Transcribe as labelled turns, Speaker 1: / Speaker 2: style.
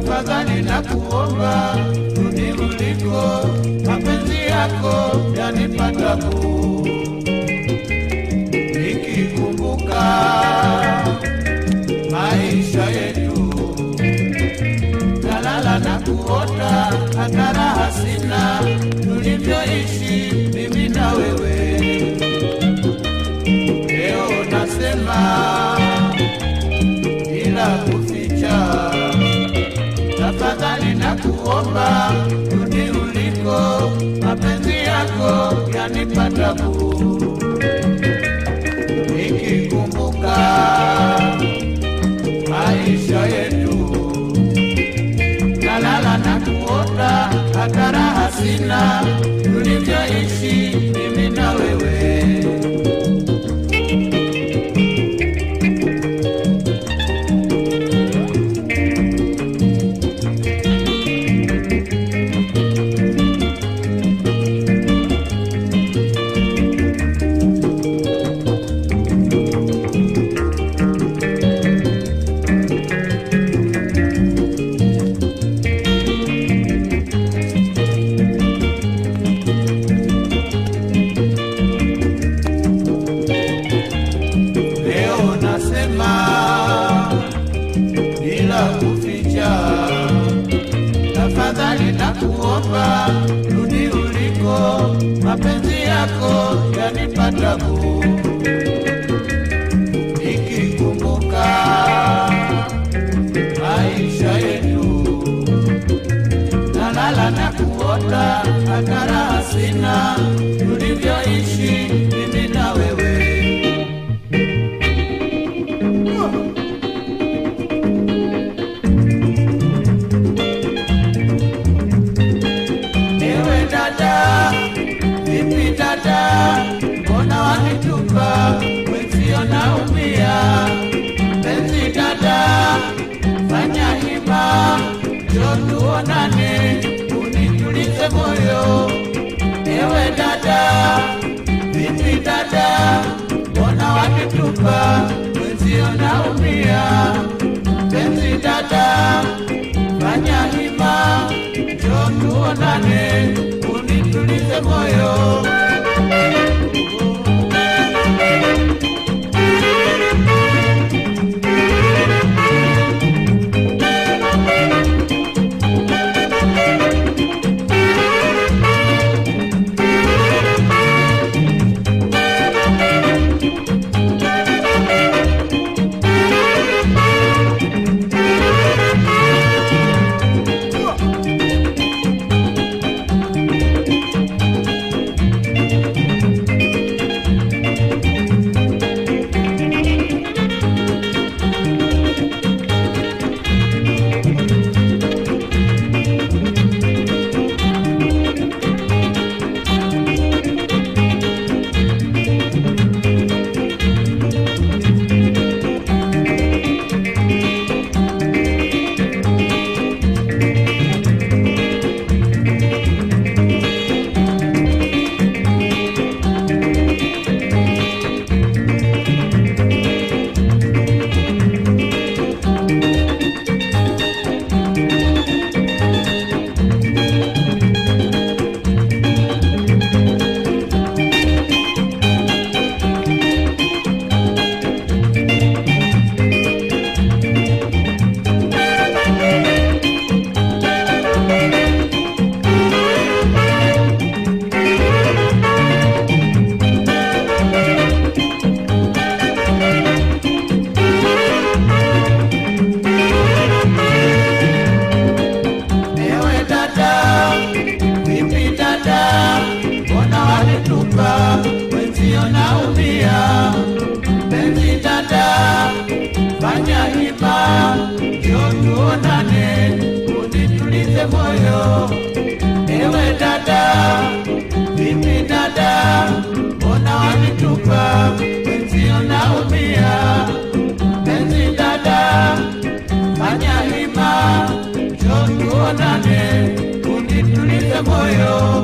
Speaker 1: tafadhali na kuomba, rudi uliko, mapenzi yako yanipatapo yako yanipa tabu, nikikumbuka maisha yetu, nalala na kuota, hata raha sina, tulivyoishi mimi na wewe. Bila kuficha, tafadhali na kuomba rudi uliko, mapenzi yako yanipa tabu, nikikumbuka maisha yetu, nalala na kuota, hata raha tulivyoishi mimi na wewe. Moyo. Ewe dada, vipi dada, mbona wakitupa mwenzio naumia? Penzi dada, fanya hima, njoo tuonane, unitulize moyo. Walitupa wenzio naumia? Penzi dada, fanya hima, njoo tuonane, unitulize moyo. Ewe dada, vipi dada, mbona wanitupa, wenzio naumia? Penzi dada, fanya hima, njoo tuonane, unitulize moyo.